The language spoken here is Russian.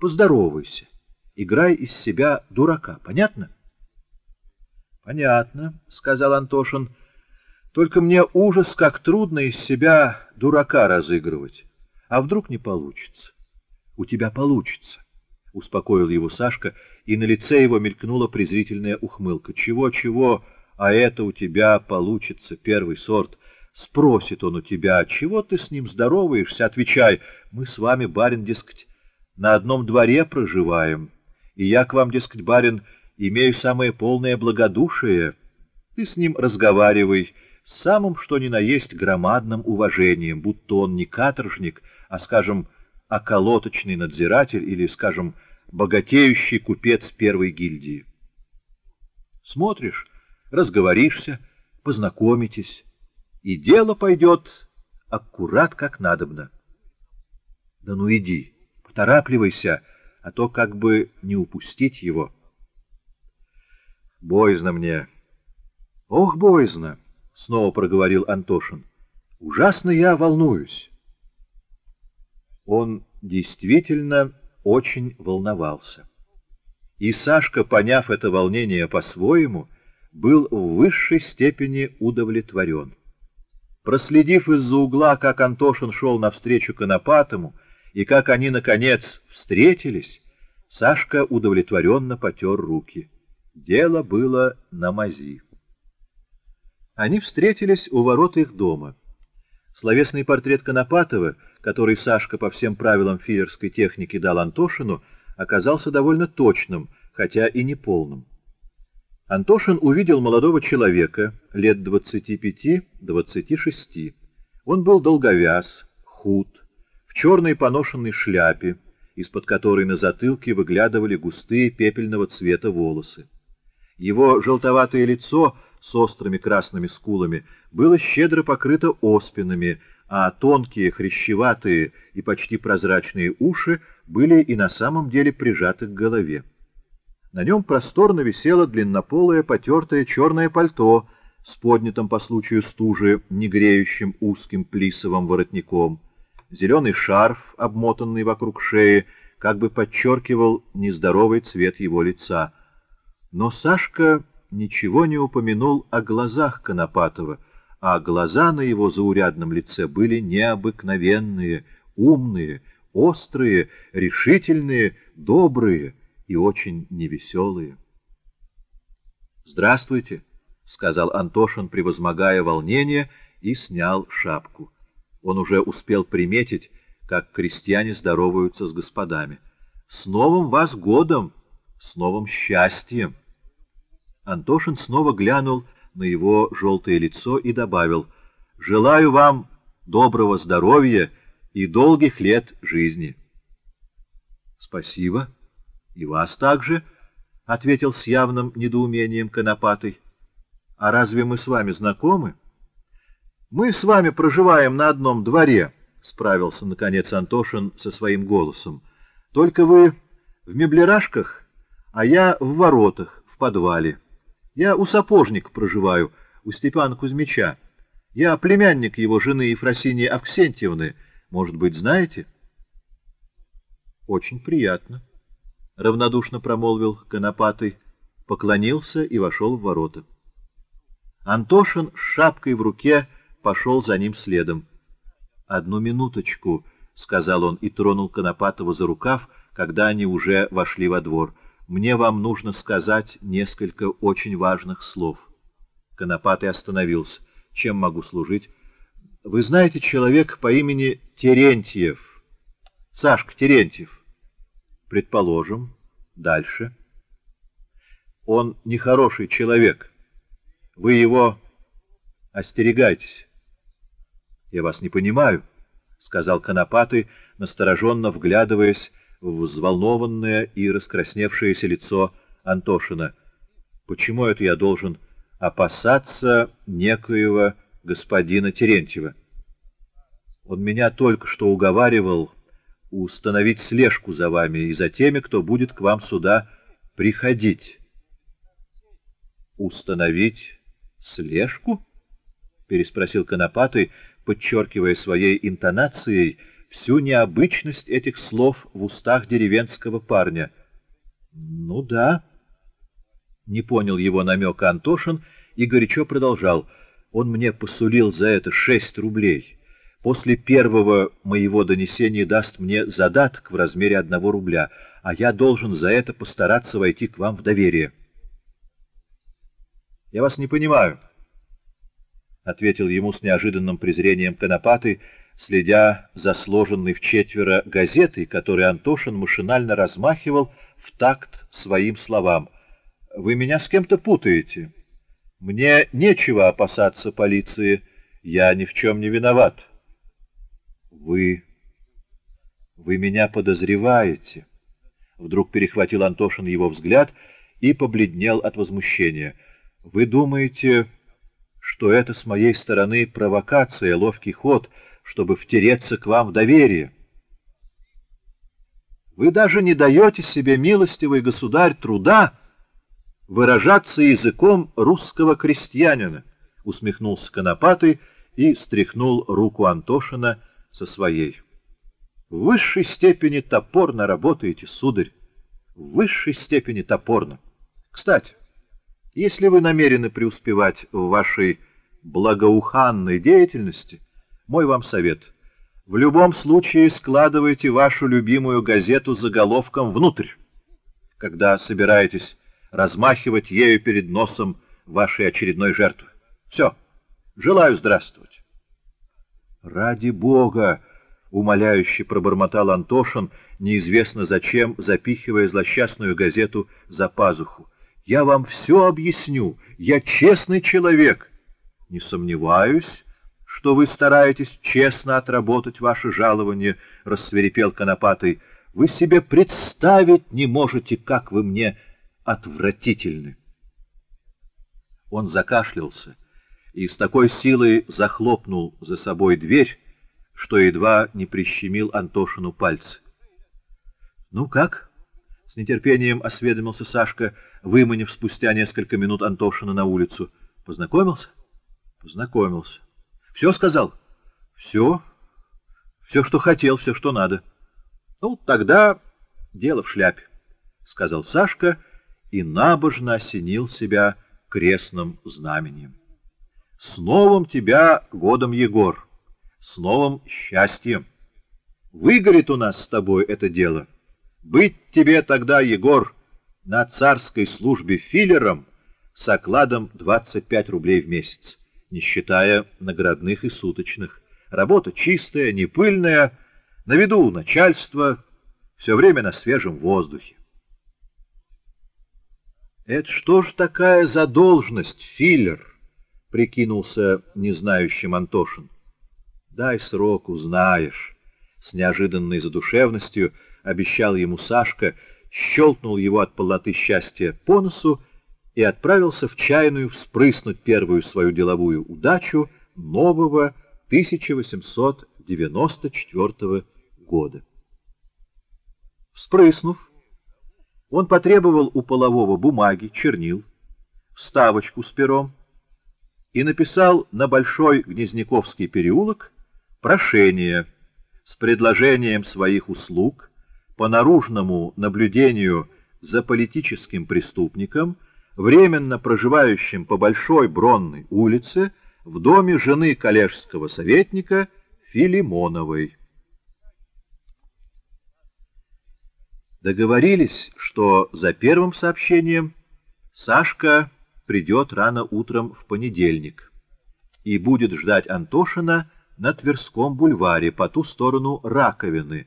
Поздоровайся. Играй из себя дурака. Понятно? — Понятно, — сказал Антошин. — Только мне ужас, как трудно из себя дурака разыгрывать. А вдруг не получится? — У тебя получится, — успокоил его Сашка, и на лице его мелькнула презрительная ухмылка. Чего, чего, а это у тебя получится, первый сорт. Спросит он у тебя, чего ты с ним здороваешься? Отвечай, мы с вами, барин, дескать, на одном дворе проживаем, и я к вам, дескать, барин, имею самое полное благодушие. Ты с ним разговаривай с самым что ни на есть громадным уважением, будто он не каторжник, а, скажем, околоточный надзиратель или, скажем, богатеющий купец первой гильдии. Смотришь, разговоришься, познакомитесь, и дело пойдет аккурат как надобно. Да ну иди, поторапливайся, а то как бы не упустить его. Боязно мне. Ох, боязно, — снова проговорил Антошин. Ужасно я волнуюсь. Он действительно очень волновался. И Сашка, поняв это волнение по-своему, был в высшей степени удовлетворен. Проследив из-за угла, как Антошин шел навстречу Конопатому, и как они, наконец, встретились, Сашка удовлетворенно потер руки. Дело было на мази. Они встретились у ворот их дома. Словесный портрет Конопатова, который Сашка по всем правилам филлерской техники дал Антошину, оказался довольно точным, хотя и неполным. Антошин увидел молодого человека, лет 25-26. Он был долговяз, худ, в черной поношенной шляпе, из-под которой на затылке выглядывали густые пепельного цвета волосы. Его желтоватое лицо с острыми красными скулами было щедро покрыто оспинами, а тонкие, хрящеватые и почти прозрачные уши были и на самом деле прижаты к голове. На нем просторно висело длиннополое потертое черное пальто с поднятым по случаю стужи негреющим узким плисовым воротником. Зеленый шарф, обмотанный вокруг шеи, как бы подчеркивал нездоровый цвет его лица. Но Сашка ничего не упомянул о глазах Конопатова, а глаза на его заурядном лице были необыкновенные, умные, острые, решительные, добрые — и очень невеселые. «Здравствуйте», — сказал Антошин, превозмогая волнение, и снял шапку. Он уже успел приметить, как крестьяне здороваются с господами. «С Новым вас годом! С новым счастьем!» Антошин снова глянул на его желтое лицо и добавил, «Желаю вам доброго здоровья и долгих лет жизни». «Спасибо». — И вас также, — ответил с явным недоумением Конопатый. — А разве мы с вами знакомы? — Мы с вами проживаем на одном дворе, — справился, наконец, Антошин со своим голосом. — Только вы в меблерашках, а я в воротах, в подвале. Я у сапожника проживаю, у Степана Кузьмича. Я племянник его жены Ефросинии Авксентьевны. Может быть, знаете? — Очень приятно. —— равнодушно промолвил Конопатый, поклонился и вошел в ворота. Антошин с шапкой в руке пошел за ним следом. — Одну минуточку, — сказал он и тронул Конопатова за рукав, когда они уже вошли во двор. — Мне вам нужно сказать несколько очень важных слов. Конопатый остановился. — Чем могу служить? — Вы знаете человека по имени Терентьев. Сашка Терентьев. Предположим. Дальше. Он нехороший человек. Вы его остерегайтесь. Я вас не понимаю, — сказал Конопатый, настороженно вглядываясь в взволнованное и раскрасневшееся лицо Антошина. Почему это я должен опасаться некоего господина Терентьева? Он меня только что уговаривал установить слежку за вами и за теми, кто будет к вам сюда приходить. «Установить слежку?» — переспросил Конопатый, подчеркивая своей интонацией всю необычность этих слов в устах деревенского парня. — Ну да. Не понял его намека Антошин и горячо продолжал. Он мне посулил за это шесть рублей. После первого моего донесения даст мне задаток в размере одного рубля, а я должен за это постараться войти к вам в доверие. — Я вас не понимаю, — ответил ему с неожиданным презрением Конопатый, следя за сложенной в четверо газетой, которой Антошин машинально размахивал в такт своим словам. — Вы меня с кем-то путаете. Мне нечего опасаться полиции, я ни в чем не виноват. — Вы... вы меня подозреваете? Вдруг перехватил Антошин его взгляд и побледнел от возмущения. — Вы думаете, что это с моей стороны провокация, ловкий ход — чтобы втереться к вам в доверие. Вы даже не даете себе, милостивый государь, труда выражаться языком русского крестьянина, — усмехнулся Конопатый и стряхнул руку Антошина со своей. — В высшей степени топорно работаете, сударь, в высшей степени топорно. Кстати, если вы намерены преуспевать в вашей благоуханной деятельности — мой вам совет. В любом случае складывайте вашу любимую газету заголовком внутрь, когда собираетесь размахивать ею перед носом вашей очередной жертвы. Все. Желаю здравствовать. Ради Бога! — умоляюще пробормотал Антошин, неизвестно зачем, запихивая злосчастную газету за пазуху. — Я вам все объясню. Я честный человек. — Не сомневаюсь, что вы стараетесь честно отработать ваше жалование, — рассверепел Конопатый. — Вы себе представить не можете, как вы мне отвратительны. Он закашлялся и с такой силой захлопнул за собой дверь, что едва не прищемил Антошину пальцы. — Ну как? — с нетерпением осведомился Сашка, выманив спустя несколько минут Антошина на улицу. — Познакомился? — Познакомился. Все сказал? Все. Все, что хотел, все, что надо. Ну, тогда дело в шляпе, — сказал Сашка и набожно осенил себя крестным знамением. С новым тебя годом, Егор, с новым счастьем. Выгорит у нас с тобой это дело. Быть тебе тогда, Егор, на царской службе филлером с окладом 25 рублей в месяц не считая наградных и суточных. Работа чистая, не пыльная, на виду у начальства, все время на свежем воздухе. «Это что ж такая задолженность, филлер?» — прикинулся незнающим Антошин. «Дай срок, узнаешь». С неожиданной задушевностью обещал ему Сашка, щелкнул его от полноты счастья по носу и отправился в чайную вспрыснуть первую свою деловую удачу нового 1894 года. Вспрыснув, он потребовал у полового бумаги, чернил, вставочку с пером и написал на Большой Гнезняковский переулок прошение с предложением своих услуг по наружному наблюдению за политическим преступником временно проживающим по Большой Бронной улице в доме жены коллежского советника Филимоновой. Договорились, что за первым сообщением Сашка придет рано утром в понедельник и будет ждать Антошина на Тверском бульваре по ту сторону раковины,